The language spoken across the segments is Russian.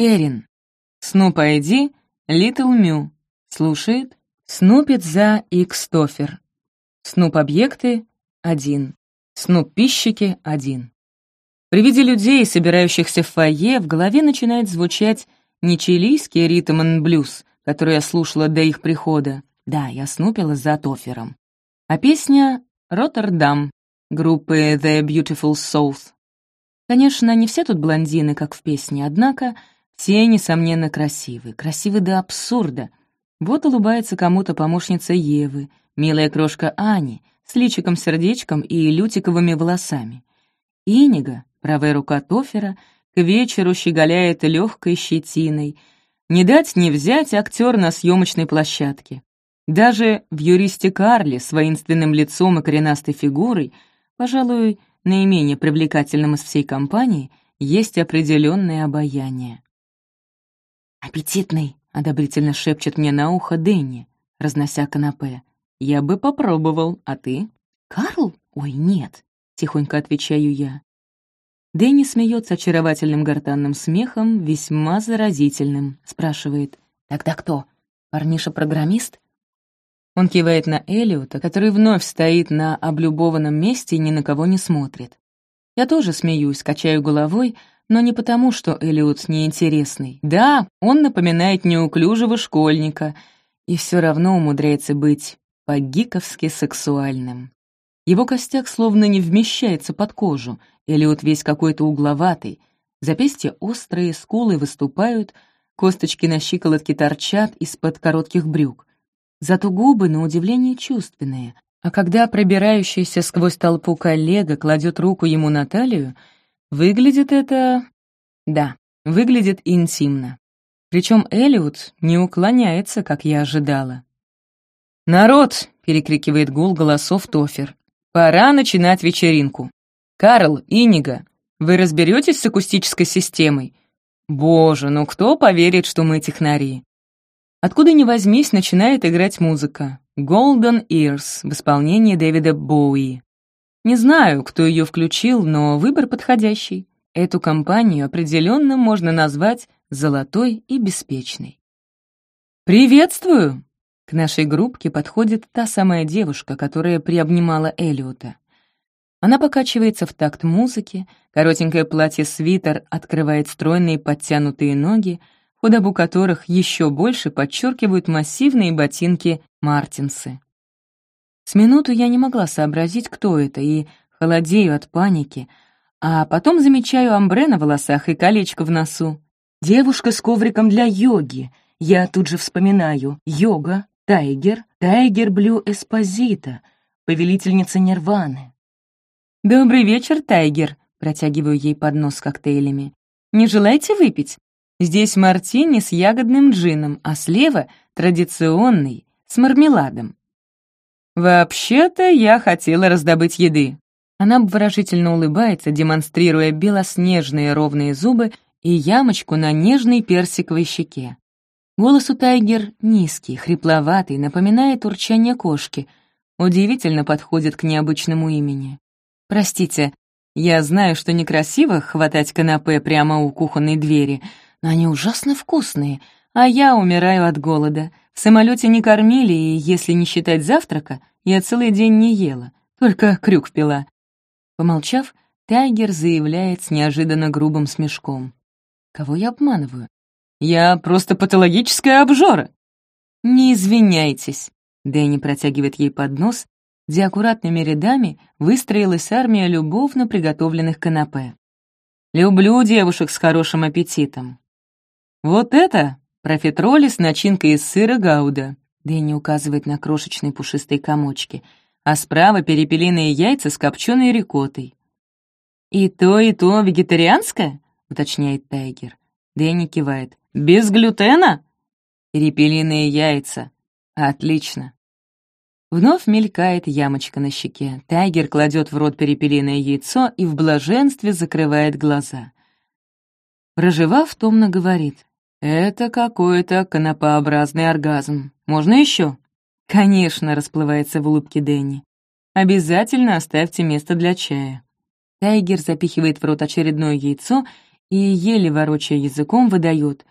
Эрин. Снуп ID, Литл Мю. Слушает. Снупит за Икстофер. Снуп-объекты — один. Снуп-пищики — один. При виде людей, собирающихся в фойе, в голове начинает звучать не чилийский ритм и блюз, который я слушала до их прихода. Да, я снупила за Тофером. А песня «Роттердам» группы The Beautiful Souls. Конечно, не все тут блондины, как в песне, однако все, несомненно, красивы, красивы до абсурда. Вот улыбается кому-то помощница Евы, милая крошка Ани, с личиком-сердечком и лютиковыми волосами. Инига, правая рука Тофера, к вечеру щеголяет легкой щетиной. Не дать не взять актер на съемочной площадке. Даже в юристе Карли с воинственным лицом и коренастой фигурой, пожалуй, наименее привлекательным из всей компании, есть определенное обаяние. «Аппетитный!» — одобрительно шепчет мне на ухо Дэнни, разнося канапе. «Я бы попробовал, а ты?» «Карл? Ой, нет!» — тихонько отвечаю я. Дэнни смеется очаровательным гортанным смехом, весьма заразительным, спрашивает. «Тогда кто? Парниша-программист?» Он кивает на Элиота, который вновь стоит на облюбованном месте и ни на кого не смотрит. Я тоже смеюсь, качаю головой, но не потому, что Элиот неинтересный. Да, он напоминает неуклюжего школьника и все равно умудряется быть по-гиковски сексуальным. Его костяк словно не вмещается под кожу, Элиот весь какой-то угловатый, запястья острые, скулы выступают, косточки на щиколотке торчат из-под коротких брюк. Зато губы, на удивление, чувственные. А когда пробирающийся сквозь толпу коллега кладет руку ему на талию, выглядит это... Да, выглядит интимно. Причем Элиот не уклоняется, как я ожидала. «Народ!» — перекрикивает гул голосов Тофер. «Пора начинать вечеринку. Карл, Инига, вы разберетесь с акустической системой? Боже, ну кто поверит, что мы технари? Откуда ни возьмись, начинает играть музыка. Golden Ears в исполнении Дэвида Боуи. Не знаю, кто ее включил, но выбор подходящий. Эту компанию определенно можно назвать золотой и беспечной. «Приветствую!» К нашей группке подходит та самая девушка, которая приобнимала Элиота. Она покачивается в такт музыки, коротенькое платье-свитер открывает стройные подтянутые ноги, худобу которых еще больше подчеркивают массивные ботинки Мартинсы. С минуту я не могла сообразить, кто это, и холодею от паники, а потом замечаю амбре на волосах и колечко в носу. Девушка с ковриком для йоги. Я тут же вспоминаю. Йога, Тайгер, Тайгер Блю Эспозита, повелительница Нирваны. «Добрый вечер, Тайгер», — протягиваю ей поднос с коктейлями. «Не желаете выпить? Здесь мартини с ягодным джином, а слева — традиционный, с мармеладом». «Вообще-то я хотела раздобыть еды». Она обворожительно улыбается, демонстрируя белоснежные ровные зубы и ямочку на нежной персиковой щеке. Голос у Тайгер низкий, хрипловатый, напоминает урчание кошки. Удивительно подходит к необычному имени. «Простите, я знаю, что некрасиво хватать канапе прямо у кухонной двери, но они ужасно вкусные, а я умираю от голода. В самолете не кормили, и, если не считать завтрака, я целый день не ела, только крюк пила». Помолчав, Тайгер заявляет с неожиданно грубым смешком. «Кого я обманываю? Я просто патологическая обжора». «Не извиняйтесь», — Дэнни протягивает ей поднос, где аккуратными рядами выстроилась армия любовно приготовленных канапе. «Люблю девушек с хорошим аппетитом». «Вот это профитроли с начинкой из сыра гауда», Дэнни указывает на крошечные пушистые комочки, а справа перепелиные яйца с копченой рикотой. «И то, и то вегетарианское?» — уточняет Тайгер. Дэнни кивает. «Без глютена?» «Перепелиные яйца. Отлично. Вновь мелькает ямочка на щеке. Тайгер кладет в рот перепелиное яйцо и в блаженстве закрывает глаза. Проживав, томно говорит. «Это какой-то конопообразный оргазм. Можно еще?» «Конечно», — расплывается в улыбке Дэнни. «Обязательно оставьте место для чая». Тайгер запихивает в рот очередное яйцо и, еле ворочая языком, выдает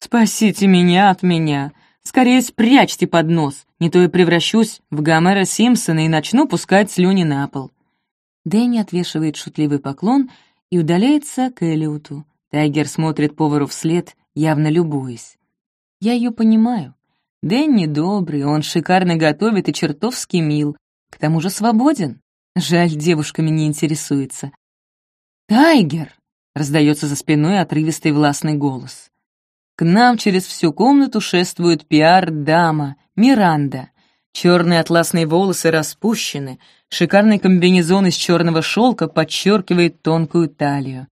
«Спасите меня от меня! Скорее спрячьте под нос, не то я превращусь в Гомера Симпсона и начну пускать слюни на пол». Дэнни отвешивает шутливый поклон и удаляется к Элиоту. Тайгер смотрит повару вслед, явно любуясь. Я ее понимаю. Дэнни добрый, он шикарно готовит и чертовски мил. К тому же свободен. Жаль, девушками не интересуется. «Тайгер!» — раздается за спиной отрывистый властный голос. К нам через всю комнату шествует пиар-дама, Миранда. Черные атласные волосы распущены, шикарный комбинезон из черного шелка подчеркивает тонкую талию.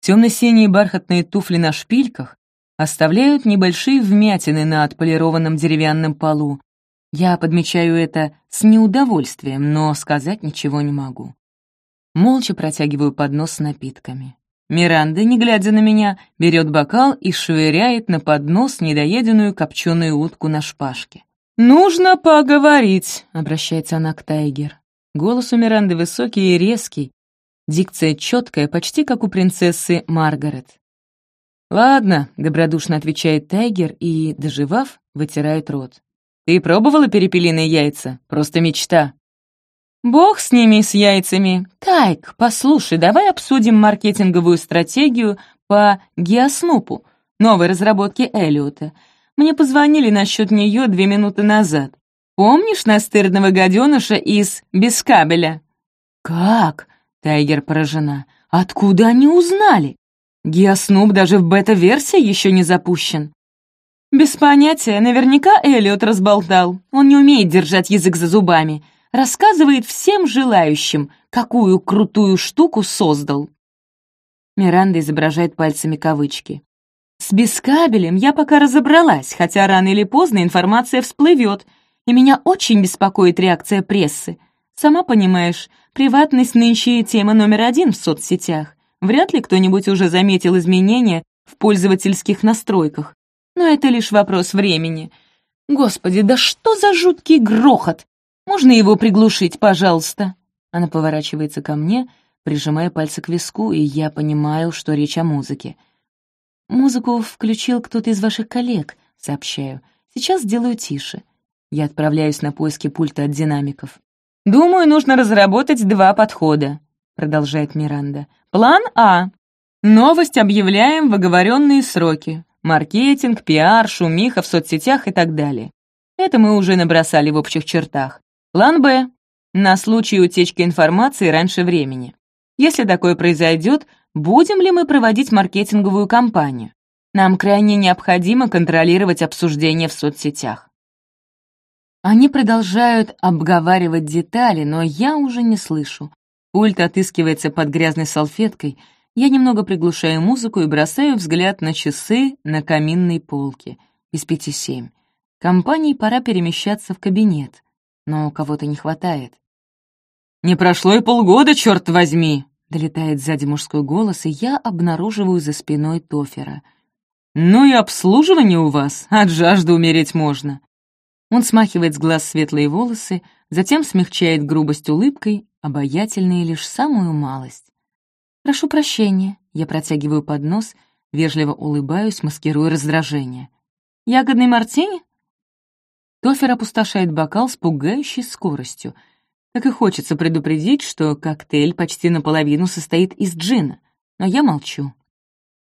Темно-синие бархатные туфли на шпильках оставляют небольшие вмятины на отполированном деревянном полу. Я подмечаю это с неудовольствием, но сказать ничего не могу. Молча протягиваю поднос с напитками. Миранда, не глядя на меня, берет бокал и швыряет на поднос недоеденную копченую утку на шпажке. «Нужно поговорить», — обращается она к Тайгер. Голос у Миранды высокий и резкий, дикция четкая, почти как у принцессы Маргарет. «Ладно», — добродушно отвечает Тайгер и, доживав, вытирает рот. «Ты пробовала перепелиные яйца? Просто мечта». «Бог с ними, с яйцами. Тайк, послушай, давай обсудим маркетинговую стратегию по Геоснупу, новой разработке Эллиота. Мне позвонили насчет нее две минуты назад. Помнишь настырного гаденыша из Бескабеля?» «Как?» — Тайгер поражена. «Откуда они узнали? Геоснуп даже в бета-версии еще не запущен». «Без понятия, наверняка Эллиот разболтал. Он не умеет держать язык за зубами рассказывает всем желающим, какую крутую штуку создал. Миранда изображает пальцами кавычки. «С бескабелем я пока разобралась, хотя рано или поздно информация всплывет, и меня очень беспокоит реакция прессы. Сама понимаешь, приватность нынче тема номер один в соцсетях. Вряд ли кто-нибудь уже заметил изменения в пользовательских настройках. Но это лишь вопрос времени. Господи, да что за жуткий грохот! Можно его приглушить, пожалуйста?» Она поворачивается ко мне, прижимая пальцы к виску, и я понимаю, что речь о музыке. «Музыку включил кто-то из ваших коллег», — сообщаю. «Сейчас сделаю тише». Я отправляюсь на поиски пульта от динамиков. «Думаю, нужно разработать два подхода», — продолжает Миранда. «План А. Новость объявляем в оговоренные сроки. Маркетинг, пиар, шумиха в соцсетях и так далее. Это мы уже набросали в общих чертах. План «Б» — на случай утечки информации раньше времени. Если такое произойдет, будем ли мы проводить маркетинговую кампанию? Нам крайне необходимо контролировать обсуждения в соцсетях. Они продолжают обговаривать детали, но я уже не слышу. Пульт отыскивается под грязной салфеткой. Я немного приглушаю музыку и бросаю взгляд на часы на каминной полке. Из пяти семь. Компании пора перемещаться в кабинет но кого-то не хватает. «Не прошло и полгода, черт возьми!» — долетает сзади мужской голос, и я обнаруживаю за спиной Тофера. «Ну и обслуживание у вас, от жажды умереть можно!» Он смахивает с глаз светлые волосы, затем смягчает грубость улыбкой, обаятельные лишь самую малость. «Прошу прощения», — я протягиваю поднос, вежливо улыбаюсь, маскируя раздражение. «Ягодный мартини?» Тофер опустошает бокал с пугающей скоростью. Так и хочется предупредить, что коктейль почти наполовину состоит из джина, но я молчу.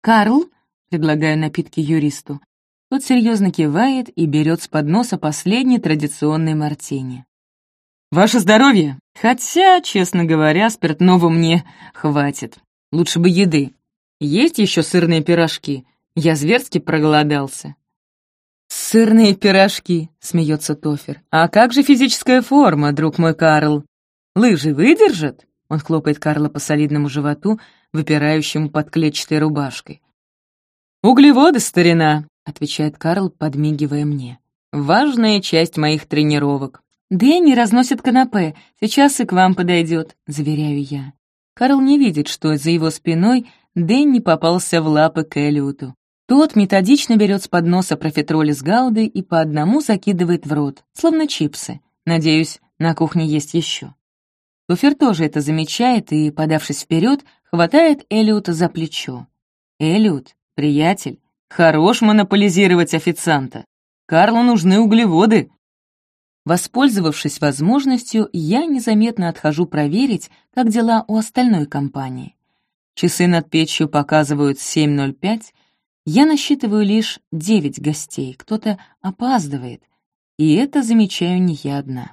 «Карл?» — предлагаю напитки юристу. Тот серьезно кивает и берет с подноса последний традиционный мартини. «Ваше здоровье! Хотя, честно говоря, спиртного мне хватит. Лучше бы еды. Есть еще сырные пирожки? Я зверски проголодался». «Сырные пирожки», — смеется Тофер. «А как же физическая форма, друг мой Карл? Лыжи выдержат?» Он хлопает Карла по солидному животу, выпирающему под клетчатой рубашкой. «Углеводы, старина», — отвечает Карл, подмигивая мне. «Важная часть моих тренировок». «Дэнни разносит канапе, сейчас и к вам подойдет», — заверяю я. Карл не видит, что за его спиной Дэнни попался в лапы к Элиоту. Тот методично берет с подноса профитроли с гаудой и по одному закидывает в рот, словно чипсы. Надеюсь, на кухне есть еще. Туфер тоже это замечает и, подавшись вперед, хватает Элиота за плечо. Эллиот, приятель, хорош монополизировать официанта. Карлу нужны углеводы. Воспользовавшись возможностью, я незаметно отхожу проверить, как дела у остальной компании. Часы над печью показывают 7.05, я насчитываю лишь девять гостей, кто-то опаздывает, и это замечаю не я одна.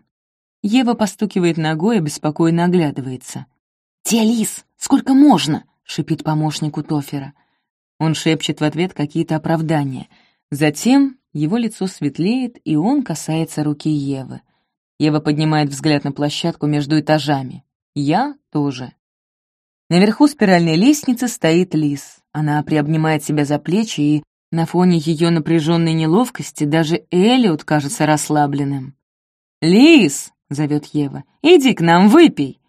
Ева постукивает ногой и беспокойно оглядывается. «Теолис, сколько можно?» — шипит помощнику Тофера. Он шепчет в ответ какие-то оправдания. Затем его лицо светлеет, и он касается руки Евы. Ева поднимает взгляд на площадку между этажами. Я тоже. Наверху спиральной лестницы стоит Лис. Она приобнимает себя за плечи, и на фоне ее напряженной неловкости даже Элиот кажется расслабленным. «Лис!» — зовет Ева. «Иди к нам, выпей!»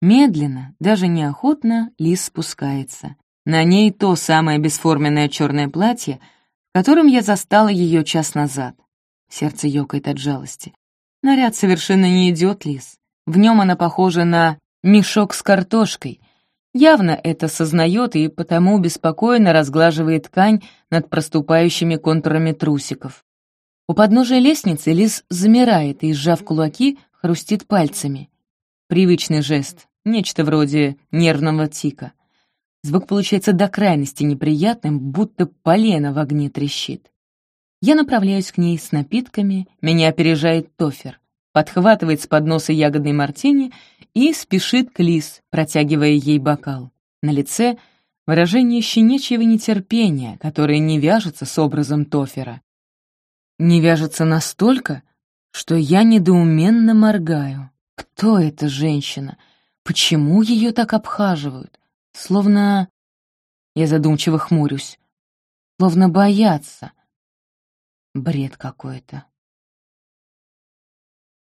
Медленно, даже неохотно, Лис спускается. На ней то самое бесформенное черное платье, в котором я застала ее час назад. Сердце ёкает от жалости. Наряд совершенно не идет Лис. В нем она похожа на мешок с картошкой, Явно это сознает и потому беспокойно разглаживает ткань над проступающими контурами трусиков. У подножия лестницы Лиз замирает и, сжав кулаки, хрустит пальцами. Привычный жест, нечто вроде нервного тика. Звук получается до крайности неприятным, будто полено в огне трещит. Я направляюсь к ней с напитками, меня опережает Тофер подхватывает с подноса ягодный мартини и спешит к Лис, протягивая ей бокал. На лице выражение щенячьего нетерпения, которое не вяжется с образом Тофера. Не вяжется настолько, что я недоуменно моргаю. Кто эта женщина? Почему ее так обхаживают? Словно... Я задумчиво хмурюсь. Словно боятся. Бред какой-то.